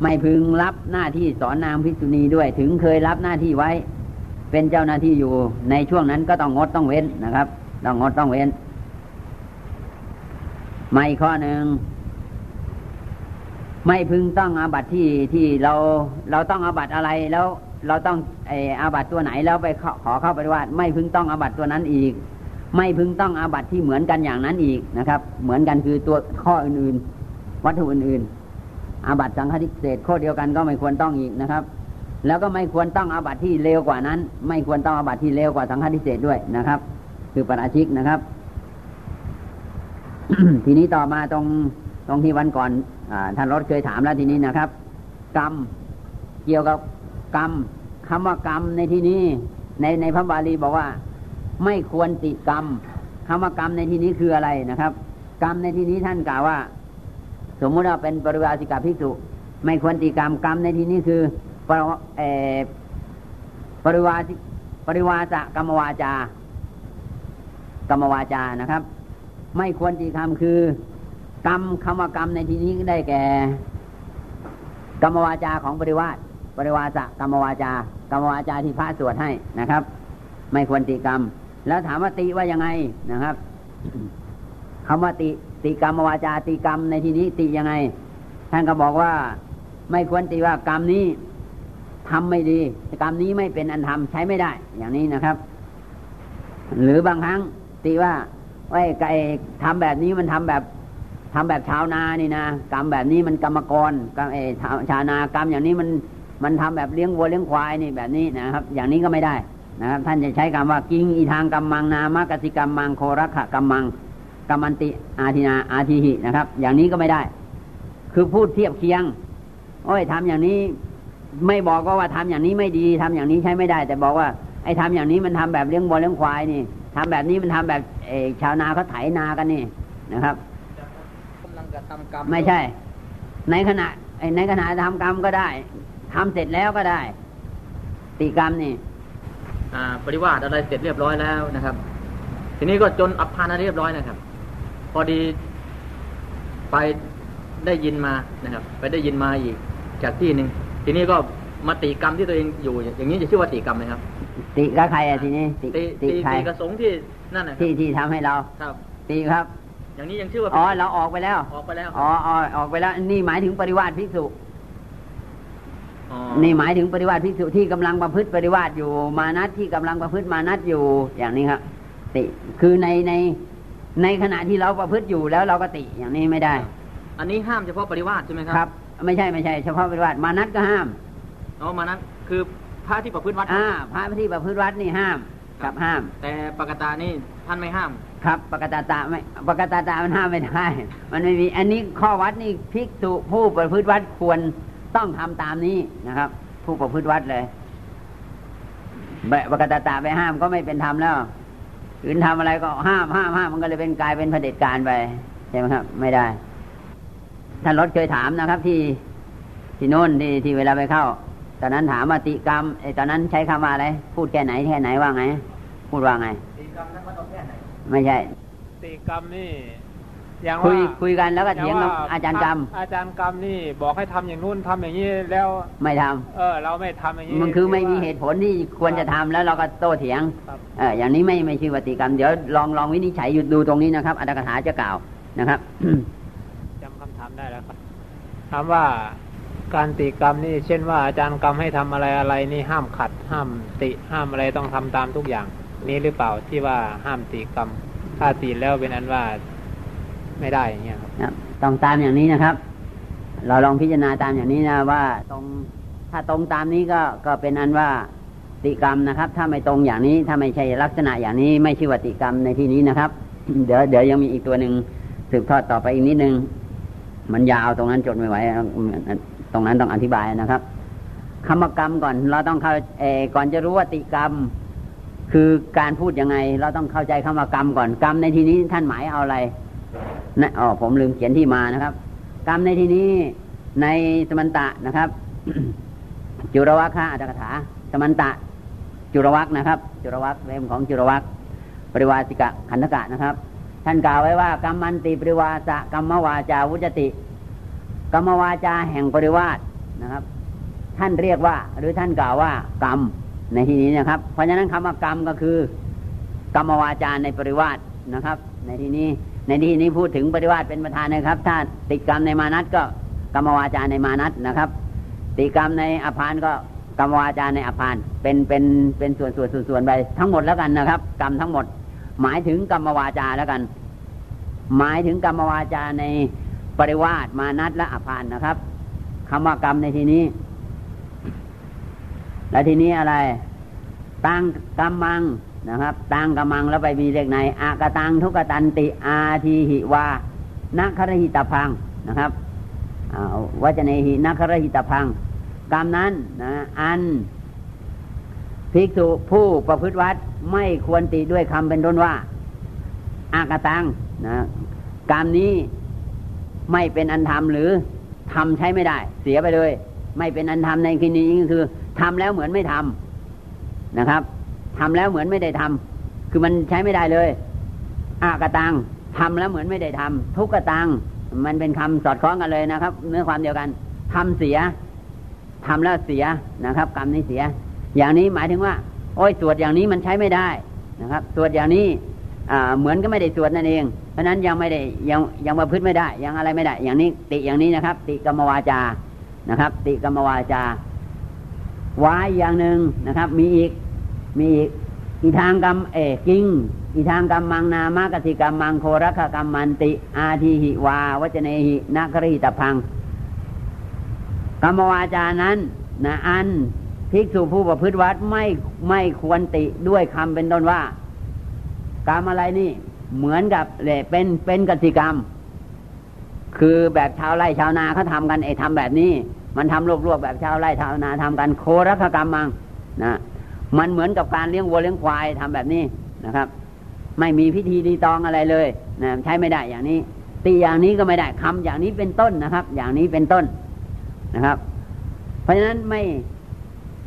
ไม่พึงรับหน้าที่สอนนางภิกษุณีด้วย ถึงเคยรับหน้าที่ไว้ เป็นเจ้าหน้าที่อยู่ในช่วงนั้นก็ต้องงดต้องเว้นนะครับ ต้องงดต้องเว้นไม่ข้อหนึ่งไม่พึงต้องอาบัตที่ที่เราเราต้องอาบัตอะไรแล้วเราต้องไออาบัตตัวไหนแล้วไปขอขอเข้าไปวัติไม่พึงต้องอาบัตตัวนั้นอีก ไม่พึงต้องอาบัตที่เหมือนกันอย่างนั้นอีกนะครับ เหมือนกันคือตัวข้ออื่นๆ วัตถุอื่นๆ อาบัตสังฆทิเศษข้อเดียวกันก็ไม่ควรต้องอีกนะครับ แล้วก็ไม่ควรต้องอาบัตที่เลวกว่านั้น ไม่ควรต้องอาบัตที่เลวกว่าสังฆทิเศษด้วยนะครับ คือปราชิกนะครับ ทีนี้ต่อมาตรงตรงที่วันก่อนอท่านรถเคยถามแล้วทีนี้นะครับ กรรมเกี่ยวกับกรรมคำว่ากรรมในที่นี้ ในในพระบาลีบอกว่า ไม่ควรติกรรมคำว่ากรรมในที่นี้คืออะไรนะครับ กรรมในที่นี้ท่านกล่าวว่า สมมุติว่าเป็นปริวาสิกาภิกษุ ไม่ควรติกรรมกรรมในที่นี้คือปรปริวาสิปริวาสกรรมวาจากรรมวาจานะครับ ไม่ควรตีคำคือกรรมคำว่ากรรมในที่นี้ได้แก่ กรรมวาจาของปริวาสปริวาสกรรมวาจากรรมวาจาที่พระสวดให้นะครับ ไม่ควรตีกรรม แล้วถามว่าตีว่ายังไงนะครับคำว่าติ ติกรรมวาจาติกรรมในที่นี้ติยังไง ท่านก็บอกว่าไม่ควรตีว่ากรรมนี้ทำไม่ดีกรรมนี้ไม่เป็นอันทำใช้ไม่ได้ อย่างนี้นะครับ หรือบางครั้งตีว่าไอ้ไก่ทำแบบนี้มันทำแบบทำแบบชาวนานี่นะกรรมแบบนี้มันกรรมกรกรรมเอชาวนากรรมอย่างนี้มันมันทำแบบเลี้ยงวัวเลี้ยงควายนี่แบบนี้นะครับ อย่างนี้ก็ไม่ได้นะครับ ท่านจะใช้คำว่ากิงอีทางกรรมังนามกสิกรรมมังโครักขกรรมัง กรรมันติอาทินาอาทิหินะครับ อย่างนี้ก็ไม่ได้ คือพูดเทียบเคียง โอ้ยทำอย่างนี้ ไม่บอกก็ว่าทำอย่างนี้ไม่ดีทำอย่างนี้ใช้ไม่ได้ แต่บอกว่าไอ้ทำอย่างนี้มันทำแบบเลี้ยงวัวเลี้ยงควายนี่ทำแบบนี้มันทำแบบเอชาวนาเขาไถนากันนี่นะครับกำลังกระทำกรรมไม่ใช่ ในขณะในขณะทำกรรมก็ได้ทำเสร็จแล้วก็ได้ตีกรรมนี่อ่าปริวาสอะไรเสร็จเรียบร้อยแล้วนะครับ ทีนี้ก็จนอัปพานอะไรเรียบร้อยนะครับ พอดีไปได้ยินมานะครับ ไปได้ยินมาอีก จากที่หนึ่งทีนี้ก็มาตีกรรมที่ตัวเองอยู่ อย่างนี้จะชื่อว่าตีกรรมไหมครับ ติกับใครอะทีนี้ติตีติตีใครตีกระสงฆ์ที่นั่นนะครับที่ที่ทำให้เราครับตีครับ อย่างนี้ยังชื่อว่าอ๋อเราออกไปแล้ว ออกไปแล้วอ๋ออ๋อออกไปแล้ว นี่หมายถึงปริวาสภิกษุอ๋อนี่หมายถึงปริวาสภิกษุที่กำลังประพฤติปริวาสอยู่มานัตที่กำลังประพฤติมานัตอยู่อย่างนี้ครับติคือในใน ในขณะที่เราประพฤติอยู่แล้วเราก็ติอย่างนี้ไม่ได้ อันนี้ห้ามเฉพาะปริวาสใช่ไหมครับครับ ไม่ใช่ไม่ใช่เฉพาะปริวาสมานัตก็ห้ามอ๋อมานั้นคือพระที่ประพฤติวัดอ่าพระที่ประพฤติวัดนี่ห้ามครับห้าม แต่ปกตานี่ท่านไม่ห้าม ครับ ปกตาตาไม่ปกตาตามันห้ามไม่ได้ มันไม่มีอันนี้ข้อวัดนี่ภิกษุผู้ประพฤติวัดควรต้องทำตามนี้นะครับ ผู้ประพฤติวัดเลยแบบปกตาตาไปห้ามก็ไม่เป็นธรรมแล้ว ขืนทำอะไรก็ห้ามห้ามห้ามมันก็เลยเป็นกลายเป็นเผด็จการไปใช่ไหมครับ ไม่ได้ ท่านรถเคยถามนะครับ ที่ที่โน่นที่ที่เวลาไปเข้า ตอนนั้นถามว่าติกรรมไอ้ตอนนั้นใช้คำว่าอะไรพูดแค่ไหนแค่ไหนว่าไง พูดว่าไงตีกรรมนั้นมันต้องแค่ไหน ไม่ใช่ตีกรรมนี่ อย่างคุว่ายคุยกันแล้วก็เถียงกับว่อาจารย์กรรม อาจารย์กรรมนี่บอกให้ทำอย่างนู้นทำอย่างนี้แล้วไม่ทำเออ เราไม่ทำอย่างนี้มันคือไม่มีว่าเหตุผลที่ควรจะทำแล้วเราก็โต้เถียงครับเอออย่างนี้ไม่ไม่ชื่อวติกรรม เดี๋ยวลองลองวินิจฉัยอยู่ดูตรงนี้นะครับอัตถกถาจะกล่าวนะครับจำคำถามได้แล้วครับถามว่าการตีกรรมนี่เช่นว่าอาจารย์กรรมให้ทำอะไรอะไรนี่ห้ามขัด ห้ามติห้ามอะไรต้องทำตามทุกอย่าง นี่หรือเปล่าที่ว่าห้ามตีกรรมถ้าตีแล้วเป็นอันว่า ไม่ได้อย่างเงี้ยครับต้องตามอย่างนี้นะครับ เราลองพิจารณาตามอย่างนี้นะว่าตรงถ้าตรงตามนี้ก็ก็เป็นอันว่าติกรรมนะครับ ถ้าไม่ตรงอย่างนี้ถ้าไม่ใช่ลักษณะอย่างนี้ไม่ชื่อว่าติกรรมในที่นี้นะครับ เดี๋ยวเดี๋ยวยังมีอีกตัวหนึ่งสืบทอดต่อไปอีกนิดนึงมันยาวตรงนั้นจดไม่ไหวตรงนั้นต้องอธิบายนะครับคำว่ากรรมก่อน เราต้องเข้าเอก่อนจะรู้ว่าติกรรม คือการพูดยังไง เราต้องเข้าใจคำว่ากรรมก่อนกรรมในที่นี้ท่านหมายเอาอะไร นะอ๋อผมลืมเขียนที่มานะครับ กรรมในที่นี้ในสมันตะนะครับ จุรวัคคะอัตถกถา สมันตะ จุรวัคนะครับ จุรวัคเล่มของจุรวัคปริวาสิกะขันธกะนะครับ ท่านกล่าวไว้ว่ากรรมันติปริวาสะกรรมวาจาวุจติ กรรมวาจาแห่งปริวาสนะครับ ท่านเรียกว่า หรือท่านกล่าวว่ากรรมในที่นี้นะครับ เพราะฉะนั้นคำว่ากรรมก็คือ กรรมวาจาในปริวาสนะครับ ในที่นี้ ในที่นี้พูดถึงปริวาสเป็นประธานนะครับ ถ้าติกรรมในมานัตก็กรรมวาจาในมานัตนะครับ ติกรรมในอภานก็กรรมวาจาในอภานเป็นเป็นเป็นส่วนส่วนส่วนส่วนไปทั้งหมดแล้วกันนะครับ กรรมทั้งหมด หมายถึงกรรมวาจาแล้วกัน หมายถึงกรรมวาจาในปริวาสมานัตและอภานนะครับคำว่ากรรมในที่นี้ และทีนี้อะไรตังกรรมัง นะครับตังกรรมังแล้วไปมีเลขในอากตังทุกตันติอาทีหิวานัครหิตพังนะครับวัจเนหินัครหิตพังกรรมนั้นนะอันภิกษุผู้ประพฤติวัดไม่ควรติด้วยคำเป็นต้นว่า อากตังนะกรรมนี้ไม่เป็นอันทำหรือทำใช้ไม่ได้ เสียไปเลย ไม่เป็นอันทำในที่นี้คือทำแล้วเหมือนไม่ทำนะครับ ทำแล้วเหมือนไม่ได้ทำคือมันใช้ไม่ได้เลยอากตังทำแล้วเหมือนไม่ได้ทำทุกกตังมันเป็นคำสอดคล้องกันเลยนะครับ เนื้อความเดียวกันทำเสียทำแล้วเสียนะครับ กรรมนี้เสีย อย่างนี้หมายถึงว่า โอ้ยสวดอย่างนี้มันใช้ไม่ได้นะครับสวดอย่างนี้เหมือนก็ไม่ได้สวดนั่นเอง เพราะนั้นยังไม่ได้ยังยังมาพึ่งไม่ได้ ยังอะไรไม่ได้ อย่างนี้ติอย่างนี้นะครับ ติกรรมวาจานะครับ ติกรรมวาจาวายอย่างหนึ่งนะครับ มีอีก มีอีกอีทางกรรมเอกิงอีทางกรรมมังนามากติกรรมมังโครักกรรมมันติ อาทีหิวา วจเนหินักริตพังกรรมวาจานั้นนะอันภิกษุผู้ประพฤติวัดไม่ไม่ควรติด้วยคำเป็นต้นว่า กรรมอะไรนี่ เหมือนกับเลยเป็นเป็นกติกรรม คือแบบชาวไร่ชาวนาเขาทากันไอ้ทำแบบนี้ มันทำรวบๆแบบชาวไร่ชาวนาทำกันโครักกรรมมังนะ มันเหมือนกับการเลี้ยงวัวเลี้ยงควายทำแบบนี้นะครับ ไม่มีพิธีดีตองอะไรเลยนะใช้ไม่ได้อย่างนี้ ตีอย่างนี้ก็ไม่ได้คำอย่างนี้เป็นต้นนะครับ อย่างนี้เป็นต้นนะครับ เพราะฉะนั้นไม่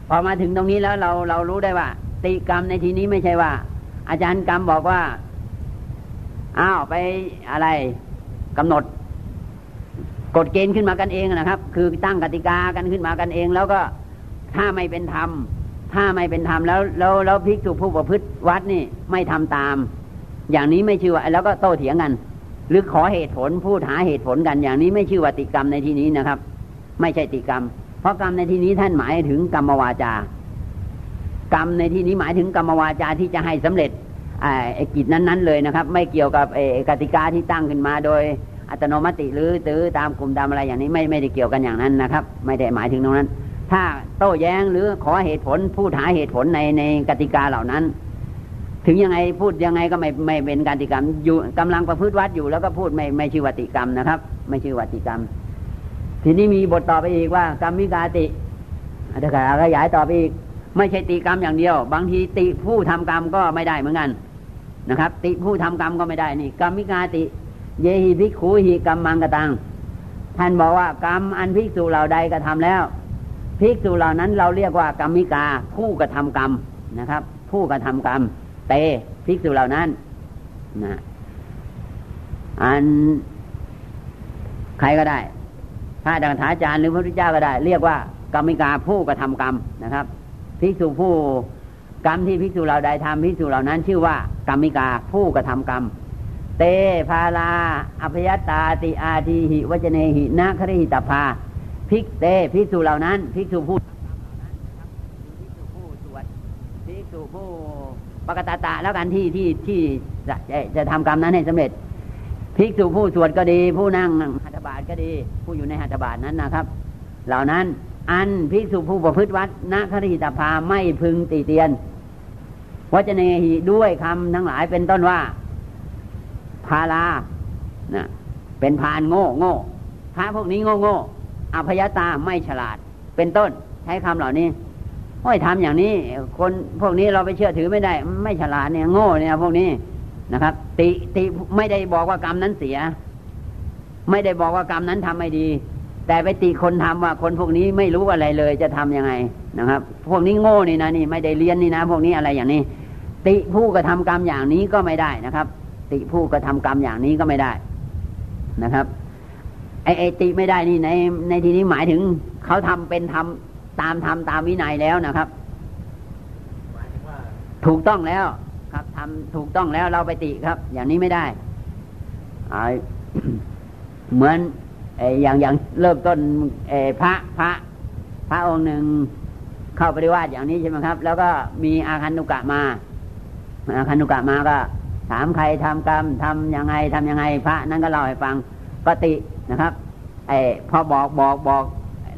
พอมาถึงตรงนี้แล้วเราเรารู้ได้ว่า ตีกรรมในทีนี้ไม่ใช่ว่า อาจารย์กรรมบอกว่าอ้าวไปอะไรกำหนดกฎเกณฑ์ขึ้นมากันเองนะครับ คือตั้งกติกากันขึ้นมากันเอง แล้วก็ถ้าไม่เป็นธรรม ถ้าไม่เป็นธรรมแล้วแล้วแล้วภิกษุผู้ประพฤติวัดนี่ไม่ทำตาม อย่างนี้ไม่ชื่อว่าแล้วก็โต้เถียงกัน หรือขอเหตุผลพูดหาเหตุผลกันอย่างนี้ไม่ชื่อว่าติกรรมในที่นี้นะครับ ไม่ใช่ติกรรม เพราะกรรมในที่นี้ท่านหมายถึงกรรมวาจา กรรมในที่นี้หมายถึงกรรมวาจาที่จะให้สำเร็จไอ้กิจนั้นๆเลยนะครับ ไม่เกี่ยวกับกติกาที่ตั้งขึ้นมาโดยอัตโนมัติหรือตือตามกลุ่มตามอะไรอย่างนี้ไม่ไม่ได้เกี่ยวกันอย่างนั้นนะครับ ไม่ได้หมายถึงตรงนั้น ถ้าโต้แย้งหรือขอเหตุผลพูดหาเหตุผลในในกติกาเหล่านั้น ถึงยังไงพูดยังไงก็ไม่ไม่เป็นกติกรรมอยู่กำลังประพฤติวัดอยู่แล้วก็พูดไม่ไม่ชื่อวัติกรรมนะครับ ไม่ชื่อวัติกรรม ทีนี้มีบทต่อไปอีกว่ากรรมวิกาติอาจารย์ขยายต่อไปอีกไม่ใช่ติกรรมอย่างเดียว บางทีติผู้ทำกรรมก็ไม่ได้เหมือนกันนะครับ ติผู้ทำกรรมก็ไม่ได้นี่กรรมวิกาติ เยหิภิกขูหิกรรมมังกตังท่านบอกว่ากรรมอันภิกษุเหล่าใดกระทาแล้ว ภิกษุเหล่านั้นเราเรียกว่ากรรมิกา ผู้กระทำกรรมนะครับ ผู้กระทำกรรม เตภิกษุเหล่านั้นนะอันใครก็ได้พระดังถาจารย์หรือพระพุทธเจ้าก็ได้ เรียกว่ากรรมิกาผู้กระทำกรรมนะครับภิกษุผู้กรรมที่ภิกษุเราใดทำภิกษุเหล่านั้น ชื่อว่ากรรมิกาผู้กระทำกรรม เตพาลาอภยตาติอาทีหิวจเนหินาคริหิตภา ภิกเตภิกษุเหล่านั้นภิกษุผู้ภิกษุผู้สวดภิกษุผู้ปกตาตะแล้วกันที่ที่ที่จะจะทำกรรมนั้นให้สำเร็จภิกษุผู้สวดก็ดี ผู้นั่งหัตถบาทก็ดี ผู้อยู่ในหัตถบาทนั้นนะครับ เหล่านั้นอันภิกษุผู้ประพฤติวัดนัคริตภาไม่พึงตีเตียนวจเนหิด้วยคำทั้งหลายเป็นต้นว่า พาลานะเป็นพานโง่โง่พระพวกนี้โง่โง่ อภยตาไม่ฉลาด เป็นต้น ใช้คำเหล่านี้โอ้ยทำอย่างนี้ คนพวกนี้เราไปเชื่อถือไม่ได้ ไม่ฉลาดเนี่ยโง่เนี่ยพวกนี้นะครับ ติติไม่ได้บอกว่ากรรมนั้นเสีย ไม่ได้บอกว่ากรรมนั้นทำไม่ดี แต่ไปติคนทำว่าคนพวกนี้ไม่รู้อะไรเลยจะทํำยังไงนะครับ พวกนี้โง่นี่นะนี่ไม่ได้เรียนนี่นะ พวกนี้อะไรอย่างนี้ ติผู้กระทากรรมอย่างนี้ก็ไม่ได้นะครับ ติผู้กระทากรรมอย่างนี้ก็ไม่ได้นะครับ ไอไอติไม่ได้นี่ในในที่นี้หมายถึงเขาทำเป็นทำตามทำตามวินัยแล้วนะครับ ถูกต้องแล้วครับทำถูกต้องแล้วเราไปติครับ อย่างนี้ไม่ได้เหมือนอย่างอย่างเริ่มต้นพระพระ พระองค์หนึ่งเข้าปฏิวัติอย่างนี้ใช่ไหมครับ แล้วก็มีอาคันุกะมาอาคันุกะมาก็ ถามใครทำกรรมทำยังไงทำยังไง พระนั้นก็เล่าให้ฟังปฏิ นะครับ ไอ้พอบอกบอกบอก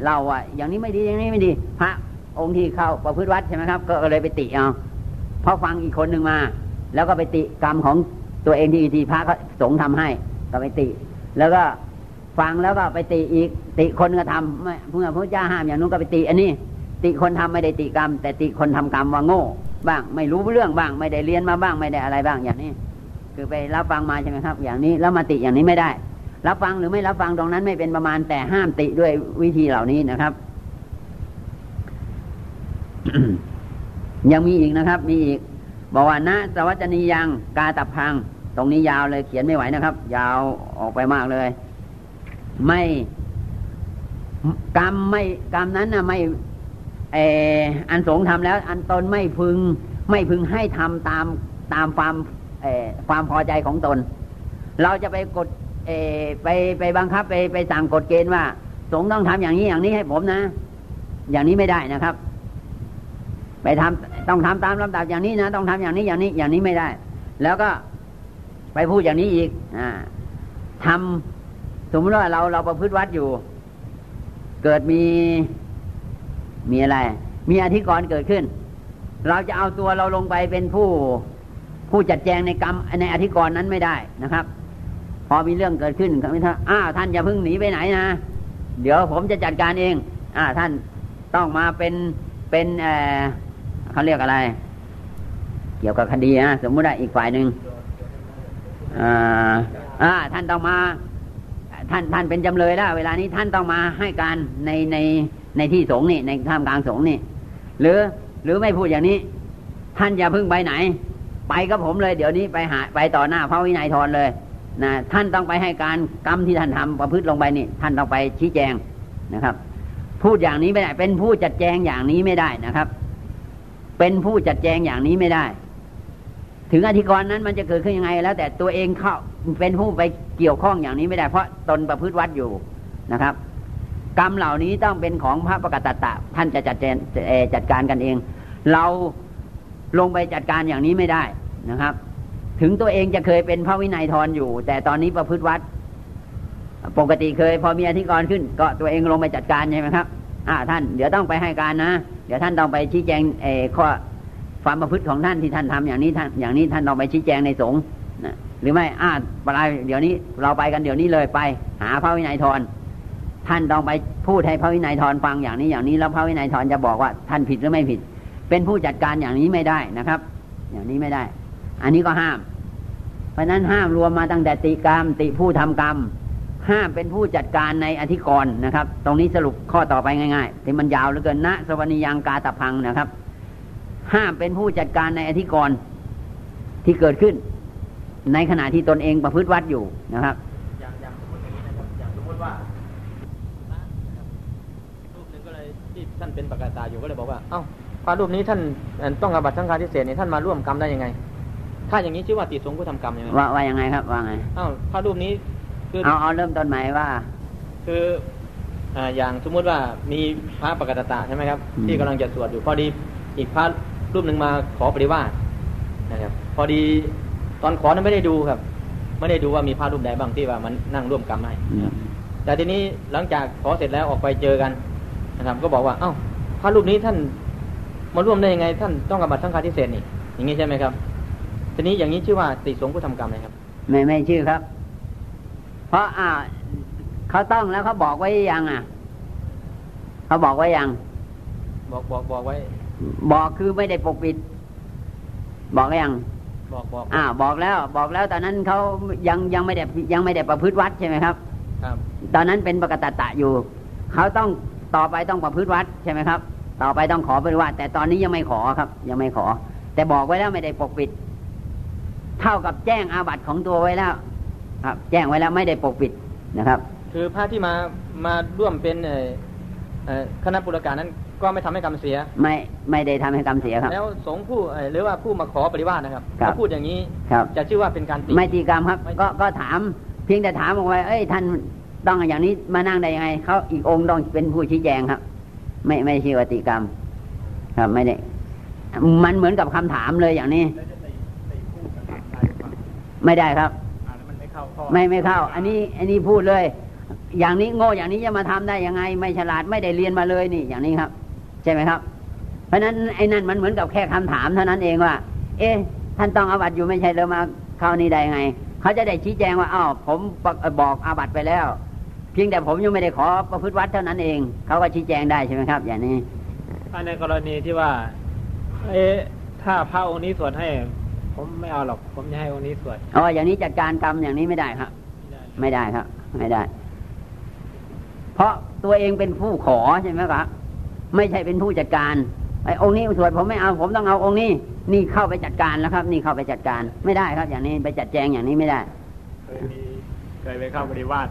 เล่าว่าอย่างนี้ไม่ดีอย่างนี้ไม่ดี พระองค์ที่เข้าประพฤติวัดใช่ไหมครับ ก็เลยไปติเอาพอฟังอีกคนหนึ่งมา แล้วก็ไปติกรรมของตัวเองที่ที่พระสงฆ์ทำให้ก็ไปติ แล้วก็ฟังแล้วก็ไปติอีกติคนก็ทำไม่เพื่อพระเจ้าห้ามอย่างนู้นก็ไปติ อันนี้ ติคนทำไม่ได้ติกรรม แต่ติคนทำกรรมว่าโง่ บ้างไม่รู้เรื่องบ้าง ไม่ได้เรียนมาบ้างไม่ได้อะไรบ้างอย่างนี้ คือไปรับฟังมาใช่ไหมครับ อย่างนี้แล้วมาติอย่างนี้ไม่ได้ รับฟังหรือไม่รับฟังตรงนั้นไม่เป็นประมาณแต่ห้ามติด้วยวิธีเหล่านี้นะครับ ยังมีอีกนะครับ มีอีกบอกว่าณสวัจนียังกาตับพัง ตรงนี้ยาวเลยเขียนไม่ไหวนะครับ ยาวออกไปมากเลย ไม่กรรมไม่กรรมนั้นนะไม่เอออันสงทำแล้ว อันตนไม่พึง ไม่พึงให้ทำตามตามความเออความพอใจของตน เราจะไปกด ไปไปบังคับไปไปสั่งกฎเกณฑ์ว่า สงต้องทำอย่างนี้อย่างนี้ให้ผมนะ อย่างนี้ไม่ได้นะครับ ไปทำต้องทำตามลำดับอย่างนี้นะ ต้องทำอย่างนี้อย่างนี้อย่างนี้ไม่ได้ แล้วก็ไปพูดอย่างนี้อีกอ่าทำสมมติว่าเราเราประพฤติวัดอยู่ เกิดมีมีอะไร มีอธิกรณ์เกิดขึ้น เราจะเอาตัวเราลงไปเป็นผู้ผู้จัดแจงในกรรมในอธิกรณ์นั้นไม่ได้นะครับ พอมีเรื่องเกิดขึ้นคำท่านอ้าวท่านอย่าเพิ่งหนีไปไหนนะ เดี๋ยวผมจะจัดการเอง อ่าท่านต้องมาเป็นเป็นเออเขาเรียกอะไร เกี่ยวกับคดีนะสมมุติว่าอีกฝ่ายหนึ่งอ่าอ่าท่านต้องมา ท่านท่านเป็นจำเลยแล้วเวลานี้ท่านต้องมาให้การในในในที่สงฆ์นี่ในท่ามกลางสงฆ์นี่ หรือหรือไม่พูดอย่างนี้ ท่านอย่าพึ่งไปไหน ไปกับผมเลย เดี๋ยวนี้ไปหาไปต่อหน้าพระวินัยทรเลย นะท่านต้องไปให้การกรรมที่ท่านทำประพฤติลงไปนี่ ท่านต้องไปชี้แจงนะครับ พูดอย่างนี้ไม่ได้ เป็นผู้จัดแจงอย่างนี้ไม่ได้นะครับ เป็นผู้จัดแจงอย่างนี้ไม่ได้ ถึงอธิกรณ์นั้นมันจะเกิดขึ้นยังไง แล้ว แต่ตัวเองเข้าเป็นผู้ไปเกี่ยวข้องอย่างนี้ไม่ได้ เพราะตนประพฤติวัดอยู่นะครับ กรรมเหล่านี้ต้องเป็นของพระประกาศตะ ท่านจะจัดแจงจัดการกันเอง เราลงไปจัดการอย่างนี้ไม่ได้นะครับ ถึงตัวเองจะเคยเป็นพระวินัยทรอยู่ แต่ตอนนี้ประพฤติวัด ปกติเคย พอมีอธิกรณ์ขึ้น ก็ตัวเองลงไปจัดการใช่ไหมครับ อ่าท่านเดี๋ยวต้องไปให้การนะ เดี๋ยวท่านต้องไปชี้แจงเอข้อความประพฤติของท่านที่ท่านทำอย่างนี้ท่านอย่างนี้ท่านต้องไปชี้แจงในสงฆ์นะหรือไม่อ่าปลายเดี๋ยวนี้เราไปกันเดี๋ยวนี้เลยไป หาพระวินัยทรท่านต้องไปพูดให้พระวินัยทรฟังอย่างนี้อย่างนี้แล้วพระวินัยทรจะบอกว่าท่านผิดหรือไม่ผิด เป็นผู้จัดการอย่างนี้ไม่ได้นะครับ อย่างนี้ไม่ได้ อันนี้ก็ห้าม เพราะนั้นห้ามรวมมาตั้งแต่ติกรรม ติผู้ทำกรรม ห้ามเป็นผู้จัดการในอธิกรณ์นะครับ ตรงนี้สรุปข้อต่อไปง่ายๆที่มันยาวเหลือเกินณสวนียังกาตะพังนะครับ ห้ามเป็นผู้จัดการในอธิกรณ์ที่เกิดขึ้น ในขณะที่ตนเองประพฤติวัดอยู่นะครับอย่างสมมติอย่างนี้นะครับอย่างสมมติว่ารูปหนึ่งก็เลยที่ท่านเป็นปกาตาอยู่ก็เลยบอกว่า เอ้าพระรูปนี้ท่านต้องอาบัตสังฆาทิเศษนี่ท่านมาร่วมกรรมได้ยังไง ถ้าอย่างนี้ชื่อว่าติดสงผู้ทำกรรมยังไงว่าว่ายังไงครับว่าไงเอ้าพระรูปนี้คือเอาเอาเริ่มต้นหมายว่า คืออ่าอย่างสมมุติว่ามีพระปกตาใช่ไหมครับ ที่กำลังจะสวดอยู่พอดีอีกพระรูปหนึ่งมาขอปริวาสนะครับ พอดีตอนขอนั้นไม่ได้ดูครับ ไม่ได้ดูว่ามีพระรูปใดบ้างที่ว่ามันนั่งร่วมกรรมให้แต่ทีนี้หลังจากขอเสร็จแล้วออกไปเจอกันนะครับ ก็บอกว่า เอ้าพระรูปนี้ท่านมาร่วมได้ยังไง ท่านต้องกำบัตสังฆาทิเศษนี่อย่างนี้ใช่ไหมครับ ทีนี้อย่างนี้ชื่อว่าติสงผู้ทำกรรมไหมครับ ไม่ไม่ชื่อครับ เพราะอ่าเขาต้องแล้วเขาบอกไว้ยังอะ เขาบอกไว้ยัง บอกบอกบอกไว้ บอกคือไม่ได้ปกปิด บอกยังบอกบอกอ่า บอกแล้ว บอกแล้วตอนนั้นเขายังยังไม่ได้ยังไม่ได้ประพฤติวัดใช่ไหมครับ ครับ ตอนนั้นเป็นปกตตะอยู่ เขาต้องต่อไปต้องประพฤติวัดใช่ไหมครับ ต่อไปต้องขอปฏิวัติแต่ตอนนี้ยังไม่ขอครับ ยังไม่ขอ แต่บอกไว้แล้วไม่ได้ปกปิด เท่ากับแจ้งอาบัติของตัวไว้แล้ว ครับ แจ้งไว้แล้วไม่ได้ปกปิดนะครับ คือพระที่มามาร่วมเป็นคณะปุรการนั้นก็ไม่ทำให้กรรมเสีย ไม่ไม่ได้ทำให้กรรมเสียครับ แล้วสงฆ์ผู้หรือว่าผู้มาขอปริวาสนะครับครับเขาพูดอย่างนี้ครับจะชื่อว่าเป็นการติไม่ตีกรรมครับไม่ก็ก็ถาม เพียงแต่ถามบอกว่าเอ้ยท่านต้องอย่างนี้มานั่งได้ยังไงเขาอีกองค์ต้องเป็นผู้ชี้แจงครับ ไม่ไม่ใช่วาติกรรม ครับไม่ได้ มันเหมือนกับคำถามเลยอย่างนี้ ไม่ได้ครับไม่ไม่เข้า อันนี้ อันนี้พูดเลย อย่างนี้โง่อย่างนี้จะมาทำได้ยังไง ไม่ฉลาดไม่ได้เรียนมาเลยนี่ อย่างนี้ครับ ใช่ไหมครับ เพราะฉะนั้นไอ้นั่นมันเหมือนกับแค่คำถามเท่านั้นเองว่า เอ๊ะท่านต้องอาบัตอยู่ไม่ใช่เลยมาเข้านี่ได้ยังไง เขาจะได้ชี้แจงว่าอ้าวผมบอกอาบัตไปแล้ว เพียงแต่ผมยังไม่ได้ขอประพฤติวัดเท่านั้นเอง เขาก็ชี้แจงได้ใช่ไหมครับ อย่างนี้ถ้าในกรณีที่ว่า เอ๊ะถ้าพระองค์นี้สวดให้ ผมไม่เอาหรอก ผมจะให้องค์นี้สวดอ๋ออย่างนี้จัดการกรรมอย่างนี้ไม่ได้ครับ ไม่ได้ครับ ไม่ได้ เพราะตัวเองเป็นผู้ขอใช่ไหมครับไม่ใช่เป็นผู้จัดการไอ้องค์นี้สวดผมไม่เอาผมต้องเอาองค์นี้ นี่เข้าไปจัดการแล้วครับ นี่เข้าไปจัดการ ไม่ได้ครับ อย่างนี้ไปจัดแจงอย่างนี้ไม่ได้เคยมีเคยไปเข้าปฏิวาส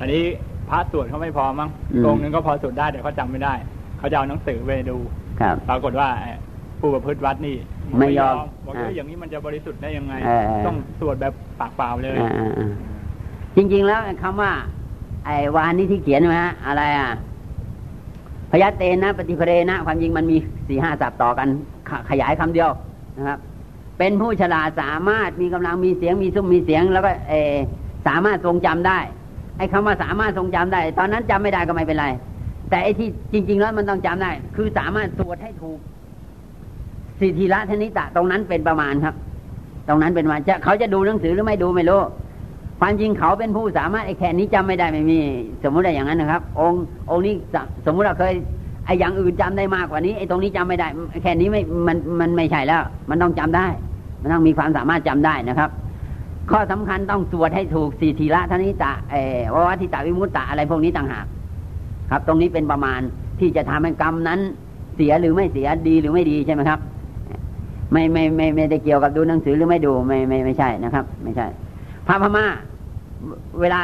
อันนี้พระสวดเขาไม่พอมั้งอืมองค์หนึงก็พอสวดได้แต่เขาจำไม่ได้ เขาจะเอาหนังสือไปดูครับปรากฏว่าไอ้ ผู้ประพฤติวัดนี่ไม่ยอมบอกอ่าว่าอย่างนี้มันจะบริสุทธิ์ได้ยังไงเออเออต้องสวดแบบปากเปล่าเลยอ่าอ่าอ่าจริง ๆ แล้วคำว่า ไอ้วานนี้ที่เขียนไหมฮะอะไรอะพยัตเตนะ ปฏิเพเรนะ ความจริงมันมีสี่ห้าสับต่อกันขขยายคำเดียวนะครับ เป็นผู้ฉลาดสามารถมีกำลังมีเสียงมีซุ้มมีเสียง แล้วก็เออสามารถทรงจำได้ ไอ้คำว่าสามารถทรงจำได้ ตอนนั้นจำไม่ได้ก็ไม่เป็นไร แต่ไอ้ที่จริง ๆ แล้วมันต้องจำได้ คือสามารถสวดให้ถูก สิทธิละธนิตะตรงนั้นเป็นประมาณครับ ตรงนั้นเป็นประมาณจะเขาจะดูหนังสือหรือไม่ดูไม่รู้ความจริงเขาเป็นผู้สามารถไอ้แค่นี้จำไม่ได้ไม่มี สมมุติได้อย่างนั้นนะครับ องค์องค์นี้สมมุติเราเคยไอ้อย่างอื่นจำได้มากกว่านี้ไอ้ตรงนี้จำไม่ได้ แค่นี้ไม่มันมันไม่ใช่แล้ว มันต้องจำได้ มันต้องมีความสามารถจำได้นะครับ ข้อสำคัญต้องสวดให้ถูกสี่ทีละธนิตะเอววัติตาวิมุตตะอะไรพวกนี้ต่างหากครับ ตรงนี้เป็นประมาณที่จะทำให้กรรมนั้นเสียหรือไม่เสียดีหรือไม่ดีใช่ไหมครับ ไม่ไม่ไม่ไม่ได้เกี่ยวกับดูหนังสือหรือไม่ดูไม่ไม่ไม่ใช่นะครับ ไม่ใช่ พระพม่า เวลา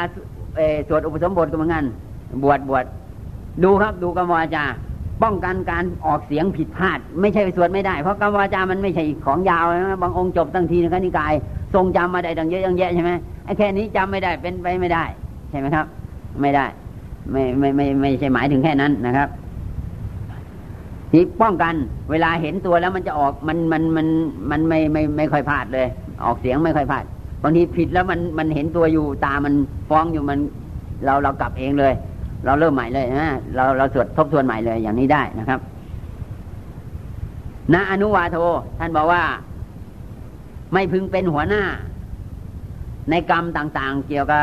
เอสวดอุปสมบทก็เหมือนกันบวชบวชดูครับดูกรรมวาจา ป้องกันการออกเสียงผิดพลาด ไม่ใช่สวดไม่ได้ เพราะกรรมวาจามันไม่ใช่ของยาวนะบางองค์จบตั้งทีนะครับนิกาย ทรงจำมาได้ตั้งเยอะตั้งแยะใช่ไหมไอ้แค่นี้จำไม่ได้เป็นไปไม่ได้ ใช่ไหมครับ ไม่ได้ ไม่ไม่ไม่ไม่ใช่หมายถึงแค่นั้นนะครับ ที่ป้องกัน เวลาเห็นตัวแล้วมันจะออกมันมันมันมันไม่ไม่ไม่ค่อยพลาดเลย ออกเสียงไม่ค่อยพลาดบางทีผิดแล้วมันมันเห็นตัวอยู่ตามันฟ้องอยู่มัน เราเรากลับเองเลย เราเริ่มใหม่เลยนะเราเราสวดทบทวนใหม่เลยอย่างนี้ได้นะครับณอนุวาโท ท่านบอกว่า ไม่พึงเป็นหัวหน้า ในกรรมต่างๆ เกี่ยวกับ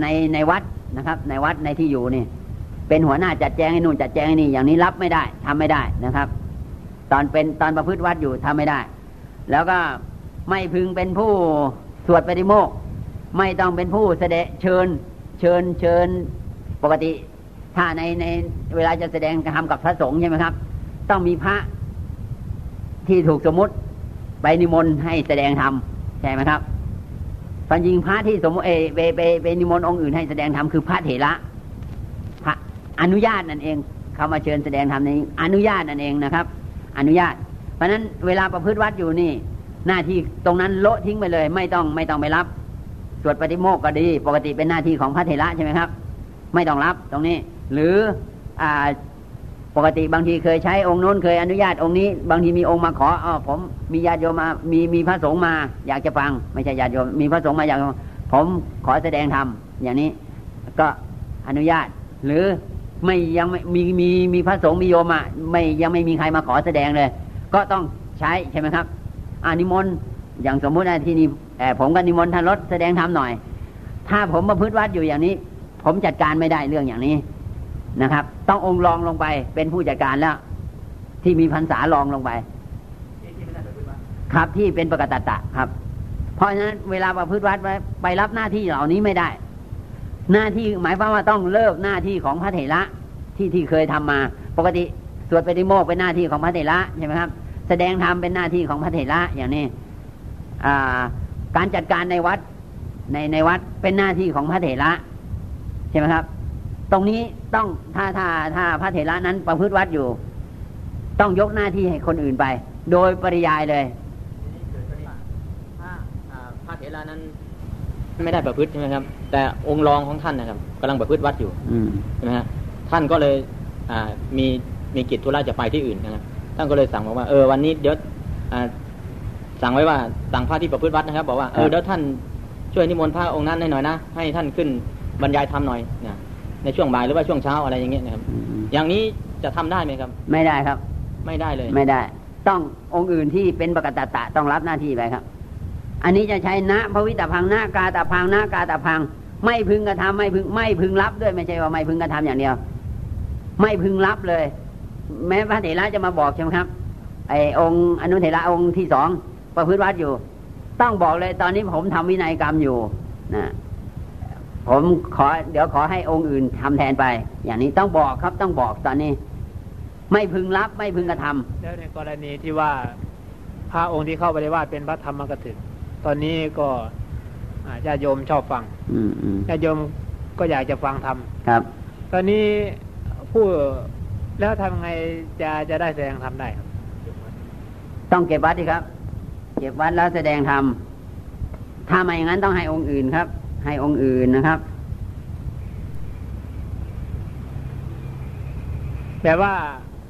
ในในวัดนะครับ ในวัดในที่อยู่นี่ เป็นหัวหน้าจัดแจงให้นู่นจัดแจงให้นี่อย่างนี้รับไม่ได้ทำไม่ได้นะครับ ตอนเป็นตอนประพฤติวัดอยู่ทำไม่ได้ แล้วก็ไม่พึงเป็นผู้สวดปฏิโมกข์ไม่ต้องเป็นผู้เสดจเชิญเชิญเชิญปกติ ถ้าในในเวลาจะแสดงกระทำกับพระสงฆ์ใช่ไหมครับ ต้องมีพระที่ถูกสมมุติไปนิมนต์ให้แสดงธรรมใช่ไหมครับความจริงพระที่สมมติเอไปไปไปนิมนต์องค์อื่นให้แสดงธรรมคือพระเถระ อนุญาตนั่นเอง เขามาเชิญแสดงธรรมในอนุญาตนั่นเองนะครับ อนุญาต เพราะนั้นเวลาประพฤติวัดอยู่นี่ หน้าที่ตรงนั้นโละทิ้งไปเลย ไม่ต้องไม่ต้องไปรับสวดปฏิโมกข์ก็ดี ปกติเป็นหน้าที่ของพระเถระใช่ไหมครับ ไม่ต้องรับตรงนี้ หรืออ่าปกติบางทีเคยใช้องค์โน้นเคยอนุญาตองค์นี้ บางทีมีองค์มาขออ๋อผมมีญาติโยมมามีมีพระสงฆ์มา อยากจะฟัง ไม่ใช่ญาติโยมมีพระสงฆ์มาอยากผมขอแสดงธรรมอย่างนี้ ก็อนุญาต หรือ ไม่ยังไม่มีมีมีพระสงฆ์มีโยมอะไม่ยังไม่มีใครมาขอแสดงเลย ก็ต้องใช้ใช่ไหมครับอานิมนต์อย่างสมมุตินะที่นี่เอ่อผมก็นิมนต์ท่านรถแสดงธรรมหน่อย ถ้าผมประพฤติวัดอยู่อย่างนี้ ผมจัดการไม่ได้เรื่องอย่างนี้นะครับ ต้ององค์รองลงไปเป็นผู้จัดการแล้ว ที่มีพรรษารองลงไป ครับที่เป็นปกตัตตะครับ เพราะฉะนั้นเวลาประพฤติวัดไปไปรับหน้าที่เหล่านี้ไม่ได้ หน้าที่หมายความว่าต้องเลิกหน้าที่ของพระเถระที่ที่เคยทำมา ปกติสวดปฏิโมกข์เป็นหน้าที่ของพระเถระใช่ไหมครับ แสดงธรรมเป็นหน้าที่ของพระเถระอย่างนี้การจัดการในวัดในในวัดเป็นหน้าที่ของพระเถระใช่ไหมครับ ตรงนี้ต้องถ้าถ้าถ้าพระเถระนั้นประพฤติวัดอยู่ ต้องยกหน้าที่ให้คนอื่นไป โดยปริยายเลยพระเถระนั้น ไม่ได้ประพฤติใช่ไหมครับ แต่องค์รองของท่านนะครับกำลังประพฤติวัดอยู่อืมใช่ไหมฮะท่านก็เลยอ่ามีมีกิจธุระจะไปที่อื่นนะครับท่านก็เลยสั่งบอกว่าเออวันนี้เดี๋ยวอ่าสั่งไว้ว่าสั่งพระที่ประพฤติวัดนะครับ บอกว่าเออเดี๋ยวท่านช่วยนิมนต์พระองค์นั้นให้หน่อยนะให้ท่านขึ้นบรรยายธรรมหน่อยนะในช่วงบ่ายหรือว่าช่วงเช้าอะไรอย่างเงี้ยนะครับอืมอย่างนี้จะทำได้ไหมครับ ไม่ได้ครับ ไม่ได้เลย ไม่ได้ ต้ององค์อื่นที่เป็นปกตตะต้องรับหน้าที่ไปครับ อันนี้จะใช้นะพระวิตาพังนะกาตาพังนะกาตาพัง ไม่พึงกระทำไม่พึงไม่พึงรับด้วยไม่ใช่ว่าไม่พึงกระทำอย่างเดียว ไม่พึงรับเลย แม้พระเถระจะมาบอกใช่ไหมครับ ไอ้องค์อนุเถระองค์ที่สองประพฤติวัดอยู่ ต้องบอกเลยตอนนี้ผมทำวินัยกรรมอยู่นะผมขอ เดี๋ยวขอให้องค์อื่นทำแทนไป อย่างนี้ต้องบอกครับต้องบอกตอนนี้ ไม่พึงรับไม่พึงกระทำแล้วในกรณีที่ว่าพระองค์ที่เข้าไปในวาดเป็นพระธรรมกถึกตอนนี้ก็ ญาติโยมชอบฟังอืมอืมญาติโยมก็อยากจะฟังธรรมครับ ตอนนี้ผู้แล้วทำไงจะจะได้แสดงธรรมได้ครับ ต้องเก็บวัดดีครับ เก็บวัดแล้วแสดงธรรมถ้าไม่อย่างนั้นต้องให้องค์อื่นครับ ให้องค์อื่นนะครับแต่ว่า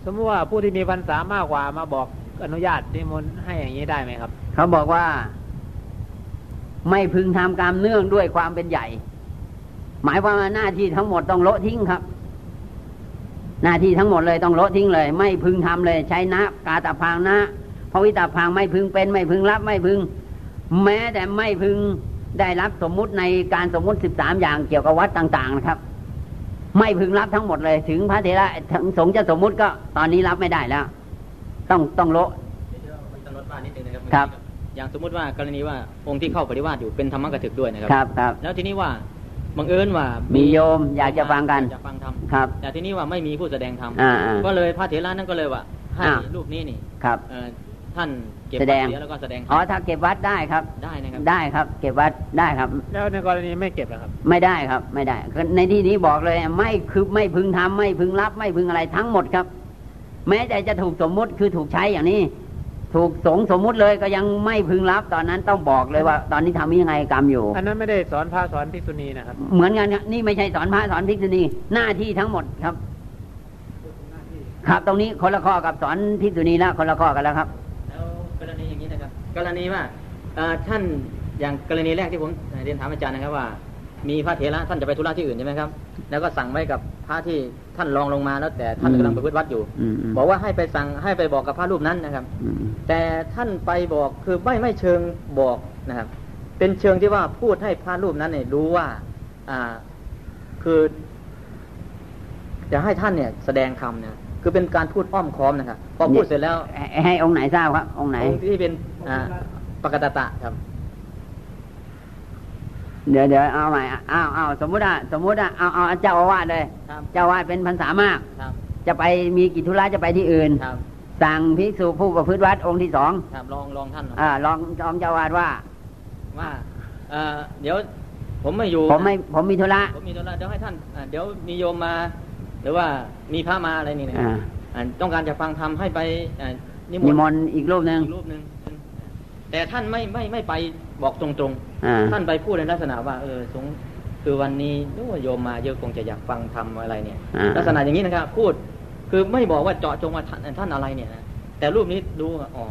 สมมติว่าผู้ที่มีพรรษามากกว่ามาบอกอนุญาตนิมนต์ให้อย่างนี้ได้ไหมครับ เขาบอกว่า ไม่พึงทำกรรมเนื่องด้วยความเป็นใหญ่ หมายความว่าหน้าที่ทั้งหมดต้องโละทิ้งครับ หน้าที่ทั้งหมดเลยต้องโละทิ้งเลย ไม่พึงทำเลย ใช้นะกาตาพางนะพระวิตาพางไม่พึงเป็น ไม่พึงรับไม่พึง แม้แต่ไม่พึงได้รับสมมุติในการสมมุติสิบสามอย่างเกี่ยวกับวัดต่าง ๆ นะครับ ไม่พึงรับทั้งหมดเลย ถึงพระเถระถึงสงฆ์จะสมมุติก็ตอนนี้รับไม่ได้แล้ว ต้องต้องโละเดี๋ยวๆกำหนดว่านิดนึงนะครับครับ อย่างสมมุติว่ากรณีว่าองค์ที่เข้าปฏิวัติอยู่เป็นธรรมกถึกด้วยนะครัครับครับแล้วทีนี้ว่าบังเอิญว่ามีมีโยมอยากจะฟังกันอยากฟังธรรมครับ แต่ทีนี้ว่าไม่มีผู้แสดงธรรมอ่าอ่าก็เลยพระเถระนั่นก็เลยว่าให้อ่ารูปนี้นี่ครับเอ่อท่านเก็บแสดงเสียแล้วก็แสดงธรรมอ๋อถ้าเก็บวัดได้ครับได้นะครับได้ครับ เก็บวัดได้ครับ แล้วในกรณีไม่เก็บนะครับ ไม่ได้ครับไม่ได้ก็ในที่นี้บอกเลยไม่คือไม่พึงทำไม่พึงรับ ไม่พึงอะไรทั้งหมดครับ แม้แต่จะถูกสมมุติคือถูกใช้อย่างนี้ ถูกสงสมมุติเลยก็ยังไม่พึงรับตอนนั้นต้องบอกเลยว่า ตอนนี้ทำยังไงกรรมอยู่ อันนั้นไม่ได้สอนพระสอนภิกษุณีนะครับ เหมือนกันครับนี่ไม่ใช่สอนพระสอนภิกษุณีหน้าที่ทั้งหมดครับ ครับตรงนี้คนละข้อกับสอนภิกษุณีแล้วคนละข้อกันแล้วครับ แล้วกรณีอย่างนี้นะครับ กรณีว่าเอ่อท่านอย่างกรณีแรกที่ผมเรียนถามอาจารย์นะครับว่า มีพระเถระท่านจะไปธุระที่อื่นใช่ไหมครับ แล้วก็สั่งไว้กับพระที่ ท่านรองลงมาแล้ว แต่ท่านอืมกำลังประพฤติวัดอยู่อืมอืมบอกว่าให้ไปสั่งให้ไปบอกกับพระรูปนั้นนะครับอืมแต่ท่านไปบอกคือไม่ไม่เชิงบอกนะครับ เป็นเชิงที่ว่าพูดให้พระรูปนั้นเนี่ยรู้ว่า อ่า คือจะให้ท่านเนี่ยแสดงธรรมเนี่ยคือเป็นการพูดอ้อมค้อมนะครับพอพูดเสร็จแล้ว ให้ให้องค์ไหนทราบครับองค์ไหนองค์ที่เป็นอ่าปกตตะครับ เดี๋ยวเดี๋ยวเอาใหม่เอาเอาสมมุติว่าสมมุติว่าเอาเอาเจ้าอาวาสเลยครับเจ้าอาวาสเป็นพรรษามากครับจะไปมีกิจธุระจะไปที่อื่นครับสั่งภิกษุผู้ประพฤติวัดองค์ที่สองครับลองลองท่านหน่อยอ่าลองลองเจ้าอาวาสว่าว่าเอ่อเดี๋ยวผมไม่อยู่ผมไม่ผมมีธุระผมมีธุระเดี๋ยวให้ท่านอ่าเดี๋ยวมีโยมมา หรือว่ามีพระมาอะไรนี่นะอ่าอ่าต้องการจะฟังธรรมให้ไปอ่านิมนินต์มนต์อีกรูปหนึ่งอีกรูปหนึ่งแต่ท่านไม่ไม่ไม่ไป บอกตรงอ่าๆท่านไปพูดในลักษณะว่าเออสงคือวันนี้โอ้โยมมาเยอะคงจะอยากฟังธรรมอะไรเนี่ยอ่าลักษณะอย่างนี้นะครับ พูดคือไม่บอกว่าเจาะจงว่าท่านท่านอะไรเนี่ยนะแต่รูปนี้รู้ว่าอ๋อ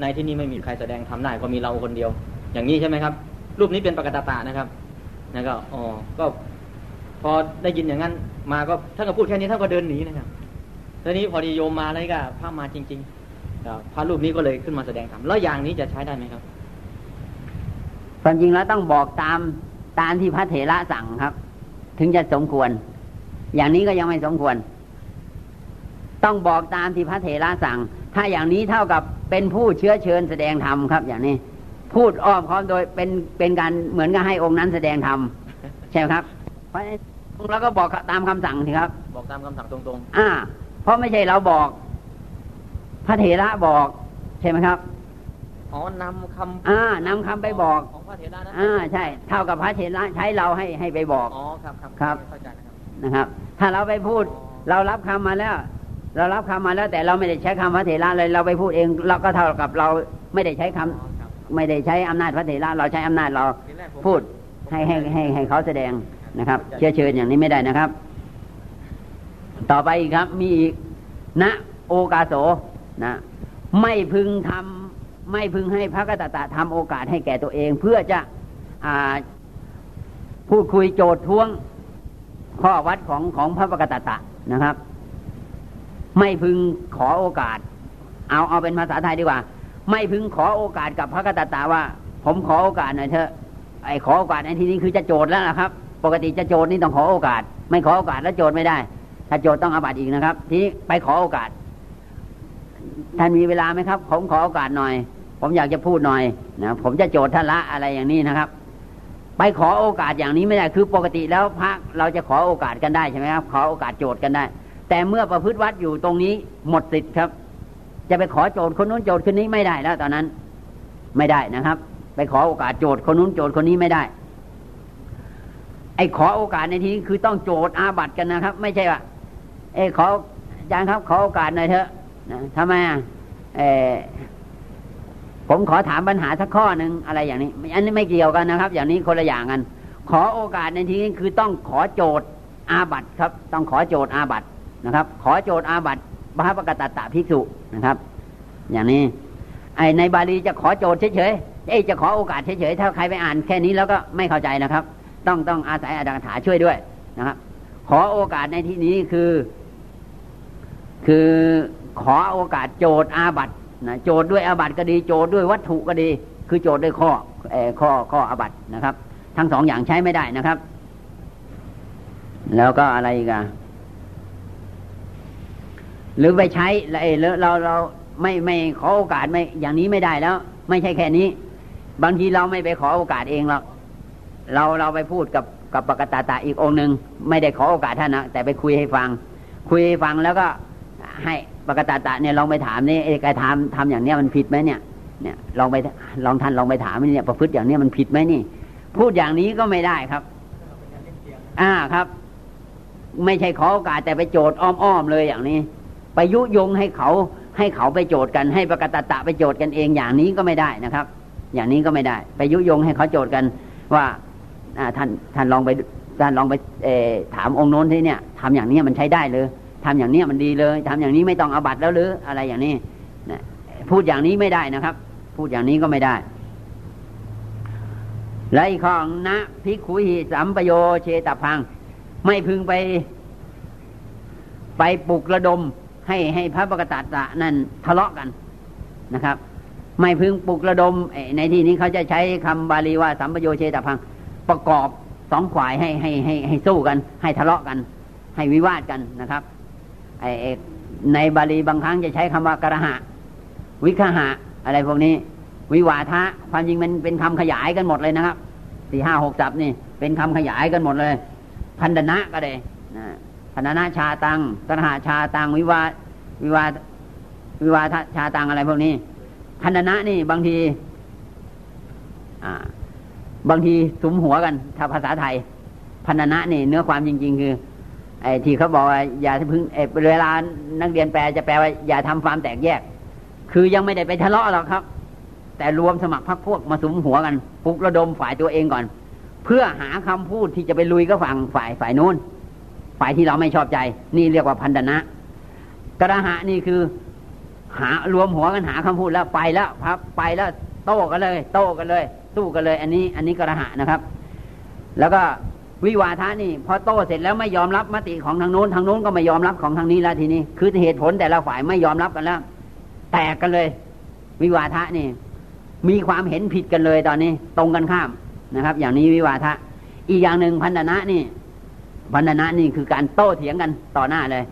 ในที่นี้ไม่มีใครแสดงทำได้ก็มีเราคนเดียว อย่างนี้ใช่ไหมครับ รูปนี้เป็นปกตตานะครับนะก็อ๋อก็พอได้ยินอย่างนั้น มาก็ท่านก็พูดแค่นี้ท่านก็เดินหนีนะครับทีนี้พอดีโยมมาแล้วก็พระมาจริงๆครับพระรูปนี้ก็เลยขึ้นมาแสดงธรรมแล้วอย่างนี้จะใช้ได้ไหมครับ ความจริงแล้วต้องบอกตามตามที่พระเถระสั่งครับ ถึงจะสมควร อย่างนี้ก็ยังไม่สมควร ต้องบอกตามที่พระเถระสั่ง ถ้าอย่างนี้เท่ากับเป็นผู้เชื้อเชิญแสดงธรรมครับ อย่างนี้พูดอ้อมค้อมโดยเป็นเป็นการเหมือนกับให้องค์นั้นแสดงธรรมใช่ไหมครับ เพราะฉะนั้นเราก็บอกตามคำสั่งสิครับ บอกตามคำสั่งตรงอ่า เพราะไม่ใช่เราบอก พระเถระบอก ใช่ไหมครับๆอ๋อนำคำอ่านำคำไปบอกของพ ระเถระนะอ่าใช่ เท่ากับพระเถระใช้เราให้ให้ไปบอกอ๋อครับครับครับเข้าใจนะครับนะครับ ถ้าเราไปพูดเรารับคำมาแล้ว เรารับคำมาแล้ว แต่เราไม่ได้ใช้คำพระเถระเลยเราไปพูดเอง เราก็เท่ากับเราไม่ได้ใช้คำไม่ได้ใช้อำนาจพระเถระเราใช้อำนาจเราพูดให้ให้ให้ให้เขาแสดงนะครับ เชื้อเชิญอย่างนี้ไม่ได้นะครับ ต่อไปอีกครับมีอีกณโอกาโสนะ ไม่พึงทำ ไม่พึงให้พระกตตะทำโอกาสให้แก่ตัวเอง เพื่อจะพูดคุยโจทย์ท้วงข้อวัดของของพระปกตตะนะครับ ไม่พึงขอโอกาส เอาเอาเป็นภาษาไทยดีกว่า ไม่พึงขอโอกาสกับพระกตตะว่า ผมขอโอกาสหน่อยเถอะไอ้ขอโอกาสในที่นี้คือจะโจทย์แล้วนะครับ ปกติจะโจทย์นี่ต้องขอโอกาส ไม่ขอโอกาสแล้วโจทย์ไม่ได้ ถ้าโจทย์ต้องอาบัติอีกนะครับ ทีนี้ไปขอโอกาส ท่านมีเวลาไหมครับ ผมขอโอกาสหน่อย ผมอยากจะพูดหน่อยนะผมจะโจทย์ท่านละอะไรอย่างนี้นะครับ ไปขอโอกาสอย่างนี้ไม่ได้คือปกติแล้วพระเราจะขอโอกาสกันได้ใช่ไหมครับ ขอโอกาสโจทย์กันได้ แต่เมื่อประพฤติวัดอยู่ตรงนี้หมดสิทธิ์ครับ จะไปขอโจทย์คนนู้นโจทย์คนนี้ไม่ได้แล้วตอนนั้น ไม่ได้นะครับ ไปขอโอกาสโจทย์คนนู้นโจทย์คนนี้ไม่ได้ไอ้ขอโอกาสในที่นี้คือต้องโจทย์อาบัตกันนะครับ ไม่ใช่ว่าเอ้ขออาจารย์ครับขอโอกาสหน่อยเถอะนะ ทำไมอะเออผมขอถามปัญหาสักข้อหนึ่งอะไรอย่างนี้ อันนี้ไม่เกี่ยวกันนะครับ อย่างนี้คนละอย่างกัน ขอโอกาสในที่นี้คือต้องขอโจทย์อาบัตครับ ต้องขอโจทย์อาบัตนะครับ ขอโจทย์อาบัตพระปกตตะภิกษุนะครับ อย่างนี้ ไอในบาลีจะขอโจทย์เฉยๆเอ้จะขอโอกาสเฉยๆถ้าใครไปอ่านแค่นี้แล้วก็ไม่เข้าใจนะครับ ต้องต้องอาศัยอาจารย์ถาช่วยด้วยนะครับ ขอโอกาสในที่นี้คือ คือ ขอโอกาสโจทย์อาบัตนะโจทย์ด้วยอาบัตก็ดี โจทย์ด้วยวัตถุก็ดี คือโจทย์ด้วยข้ออข้อข้ออาบัตนะครับ ทั้งสองอย่างใช้ไม่ได้นะครับ แล้วก็อะไรอีกอะหรือไปใช้เราเราเราไม่ไม่ขอโอกาสไม่อย่างนี้ไม่ได้แล้ว ไม่ใช่แค่นี้ บางทีเราไม่ไปขอโอกาสเองหรอกเราเราไปพูดกับกับปกตาตาอีกองหนึ่งไม่ได้ขอโอกาสท่านนะแต่ไปคุยให้ฟัง คุยให้ฟังแล้วก็ให้ ปกตาตะเนี่ยลองไปถามนี่ไอ้การทำทำอย่างเนี้ยมันผิดไหมเนี่ยเนี่ยลองไปลองท่านลองไปถามเนี่ยประพฤติอย่างเนี้ยมันผิดไหมนี่ พูดอย่างนี้ก็ไม่ได้ครับ อ่าครับ ไม่ใช่ขอโอกาสแต่ไปโจทย์อ้อมๆเลยอย่างนี้ ไปยุยงให้เขาให้เขาไปโจทย์กันให้ปกตาตะไปโจทย์กันเองอย่างนี้ก็ไม่ได้นะครับ อย่างนี้ก็ไม่ได้ ไปยุยงให้เขาโจทย์กันว่าท่านท่านลองไปท่านลองไปถามองค์โน้นที่เนี่ยทำอย่างนี้มันใช้ได้เลย ทำอย่างนี้มันดีเลยทำอย่างนี้ไม่ต้องอาบัตแล้วหรืออะไรอย่างนี้นะพูดอย่างนี้ไม่ได้นะครับ พูดอย่างนี้ก็ไม่ได้และอีกข้องนะพิคุหิสัมปโยเชตพัง ไม่พึงไป ไปปลุกระดม ให้ให้พระปกตตะนั่นทะเลาะกันนะครับ ไม่พึงปลุกระดม ในที่นี้เขาจะใช้คำบาลีว่าสัมปโยเชตพัง ประกอบสองฝ่ายให้ให้ให้ให้สู้กัน ให้ทะเลาะกัน ให้วิวาทกันนะครับ ในบาลีบางครั้งจะใช้คำว่ากระหะ วิคหะ อะไรพวกนี้ วิวาทะความจริงมันเป็นคำขยายกันหมดเลยนะครับสี่ห้าหกจับนี่ เป็นคำขยายกันหมดเลย พันดนะก็เลยนะพันดนะชาตังกระหะชาตังวิวาวิวาวิวาทชาตังอะไรพวกนี้พันดนะนี่บางทีบางทีสุมหัวกันถ้าภาษาไทยพันดนะนี่เนื้อความจริง ๆ คือ ไอ้ที่เขาบอกว่าอย่าพึ่งเวลานักเรียนแปลจะแปลว่าอย่าทำความแตกแยก คือยังไม่ได้ไปทะเลาะหรอกครับ แต่รวมสมัครพรรคพวกมาสุมหัวกันปลุกระดมฝ่ายตัวเองก่อน เพื่อหาคำพูดที่จะไปลุยก็ฝั่งฝ่ายฝ่ายนู้นฝ่ายที่เราไม่ชอบใจ นี่เรียกว่าพันธนะ กระหะนี่คือ หารวมหัวกันหาคำพูดแล้วไปแล้วพับ ไปแล้วโต้กันเลย โต้กันเลย สู้กันเลย อันนี้ อันนี้กระหะนะครับ แล้วก็ วิวาทะนี่พอโต้เสร็จแล้วไม่ยอมรับมติของทางโน้นทางโน้นก็ไม่ยอมรับของทางนี้แล้วทีนี้ คือเหตุผลแต่ละฝ่ายไม่ยอมรับกันแล้ว แตกกันเลย วิวาทะนี่ มีความเห็นผิดกันเลยตอนนี้ ตรงกันข้ามนะครับ อย่างนี้วิวาทะ อีกอย่างหนึ่งพันธนะนี่พันธนะนี่คือการโต้เถียงกันต่อหน้าเลย